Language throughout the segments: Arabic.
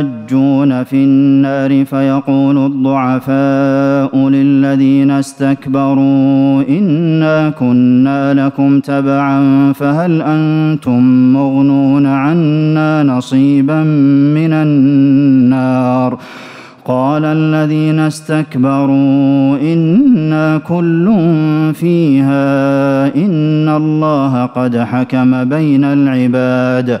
يتحاجون في النار فيقول الضعفاء للذين استكبروا إنا كنا لكم تبعا فهل أنتم مغنون عنا نصيبا من النار قال الذين استكبروا إنا كل فيها إن الله قد حكم بين العباد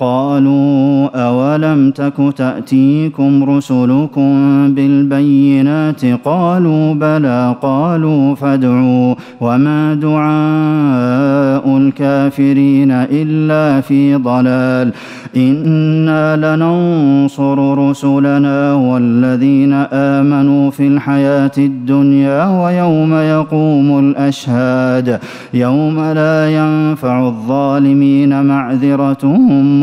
قالوا أولم تك تأتيكم رسلكم بالبينات قالوا بلى قالوا فادعوا وما دعاء الكافرين إلا في ضلال إنا لننصر رسلنا والذين آمنوا في الحياة الدنيا ويوم يقوم الأشهاد يوم لا ينفع الظالمين معذرتهم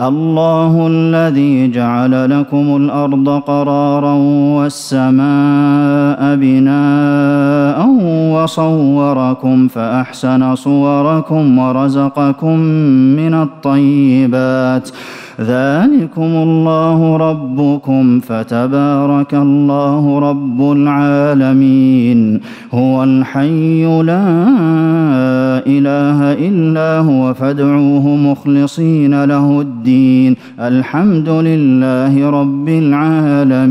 الله الذي جعل لكم الأرض قرارا والسماء بناء وصوركم فأحسن صوركم ورزقكم من الطيبات. ذلكم الله ربكم فتبارك الله رب العالمين. هو الحي لا إله إلا هو فادعوه مخلصين له الدين. الحمد لله رب العالمين.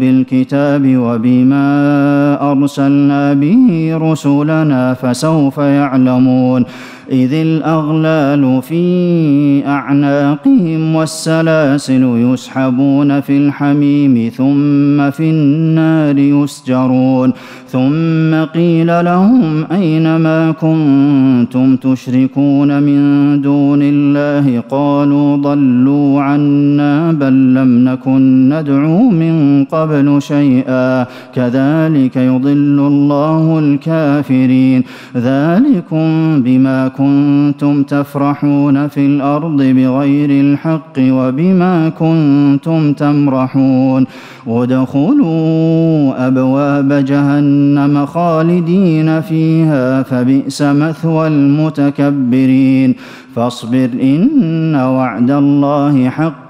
بالكتاب وبما أرسلنا به رسلنا فسوف يعلمون. إذ الأغلال في أعناقهم والسلاسل يسحبون في الحميم ثم في النار يسجرون. ثم قيل لهم أين ما كنتم تشركون من دون الله؟ قالوا ضلوا عنا بل لم نكن ندعو من قبل شيئا كذلك يضل الله الكافرين. ذلكم بما كنتم تفرحون في الأرض بغير الحق وبما كنتم تمرحون. ادخلوا أبواب جهنم خالدين فيها فبئس مثوى المتكبرين. فاصبر إن وعد الله حق.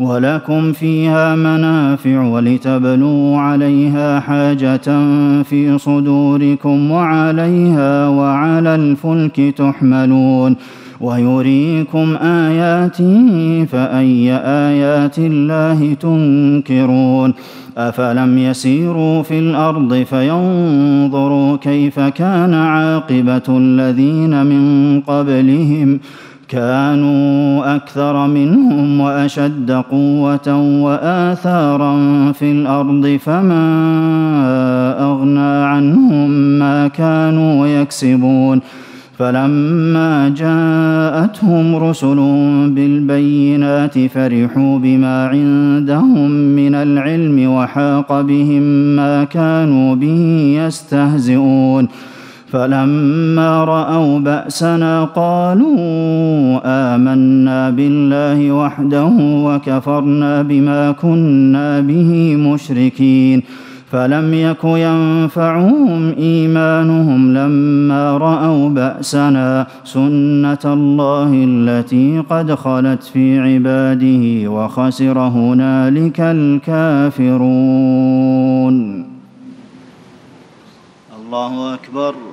ولكم فيها منافع ولتبلوا عليها حاجة في صدوركم وعليها وعلى الفلك تحملون ويريكم آياته فأي آيات الله تنكرون أفلم يسيروا في الأرض فينظروا كيف كان عاقبة الذين من قبلهم ۖ كانوا أكثر منهم وأشد قوة وآثارا في الأرض فما أغنى عنهم ما كانوا يكسبون. فلما جاءتهم رسل بالبينات فرحوا بما عندهم من العلم وحاق بهم ما كانوا به يستهزئون. فلما رأوا بأسنا قالوا آمنا بالله وحده وكفرنا بما كنا به مشركين. فلم يك ينفعهم إيمانهم لما رأوا بأسنا سنة الله التي قد خلت في عباده وخسر هنالك الكافرون. الله أكبر.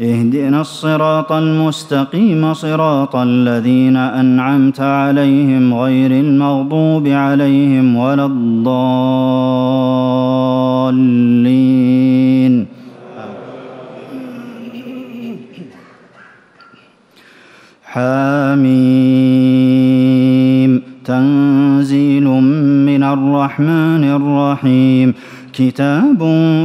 اهدنا الصراط المستقيم صراط الذين أنعمت عليهم غير المغضوب عليهم ولا الضالين. حميم. تنزيل من الرحمن الرحيم. كتاب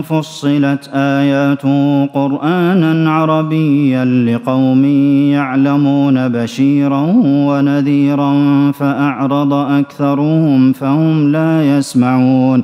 فصلت اياته قرآنا عربيا لقوم يعلمون بشيرا ونذيرا فأعرض أكثرهم فهم لا يسمعون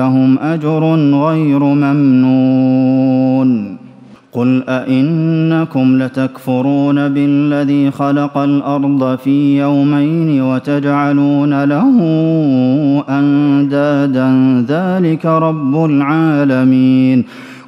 لهم أجر غير ممنون. قل أئنكم لتكفرون بالذي خلق الأرض في يومين وتجعلون له أندادا. ذلك رب العالمين.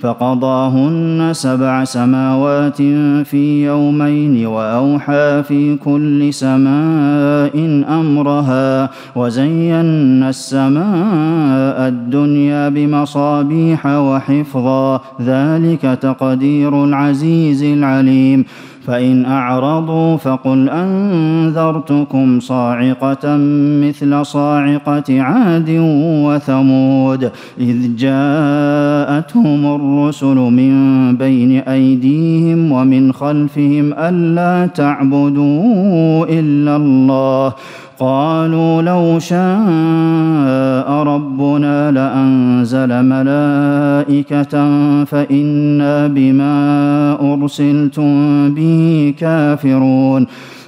فقضاهن سبع سماوات في يومين وأوحى في كل سماء أمرها وزينا السماء الدنيا بمصابيح وحفظا ذلك تقدير العزيز العليم فإن أعرضوا فقل أنذرتكم صاعقة مثل صاعقة عاد وثمود إذ جاءتهم الرسل من بين أيديهم ومن خلفهم ألا تعبدوا إلا الله. قالوا لو شاء ربنا لأنزل ملائكة فإنا بما أرسلتم به كافرون.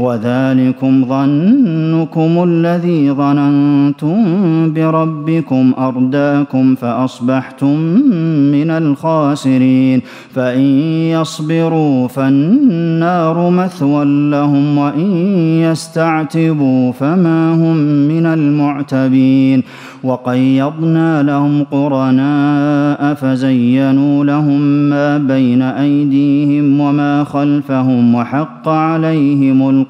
وذلكم ظنكم الذي ظننتم بربكم أرداكم فأصبحتم من الخاسرين فإن يصبروا فالنار مثوى لهم وإن يستعتبوا فما هم من المعتبين وقيضنا لهم قرناء فزينوا لهم ما بين أيديهم وما خلفهم وحق عليهم القول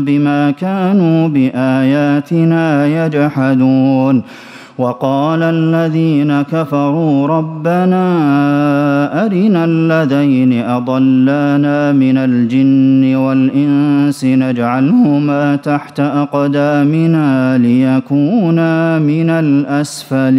بما كانوا بآياتنا يجحدون. وقال الذين كفروا ربنا أرنا الذين أضلانا من الجن والإنس نجعلهما تحت أقدامنا ليكونا من الأسفلين.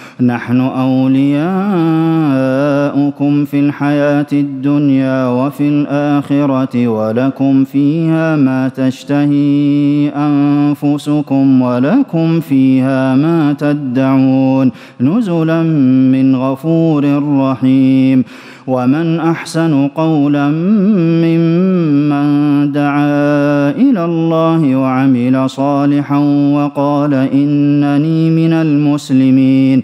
نحن أولياؤكم في الحياة الدنيا وفي الآخرة ولكم فيها ما تشتهي أنفسكم ولكم فيها ما تدعون نزلا من غفور رحيم ومن أحسن قولا ممن دعا إلى الله وعمل صالحا وقال إنني من المسلمين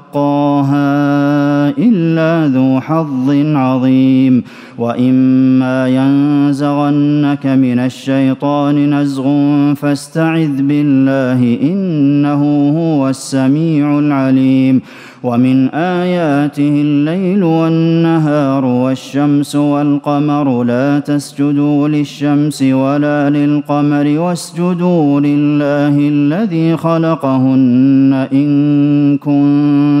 إلا ذو حظ عظيم. وإما ينزغنك من الشيطان نزغ فاستعذ بالله إنه هو السميع العليم. ومن آياته الليل والنهار والشمس والقمر لا تسجدوا للشمس ولا للقمر واسجدوا لله الذي خلقهن إن كنتم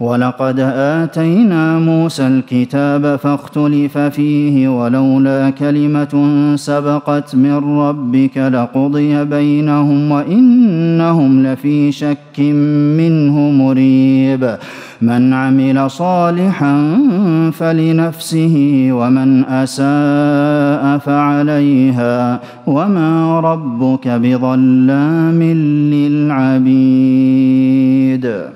ولقد آتينا موسى الكتاب فاختلف فيه ولولا كلمة سبقت من ربك لقضي بينهم وإنهم لفي شك منه مريب. من عمل صالحا فلنفسه ومن أساء فعليها. وما ربك بظلام للعبيد.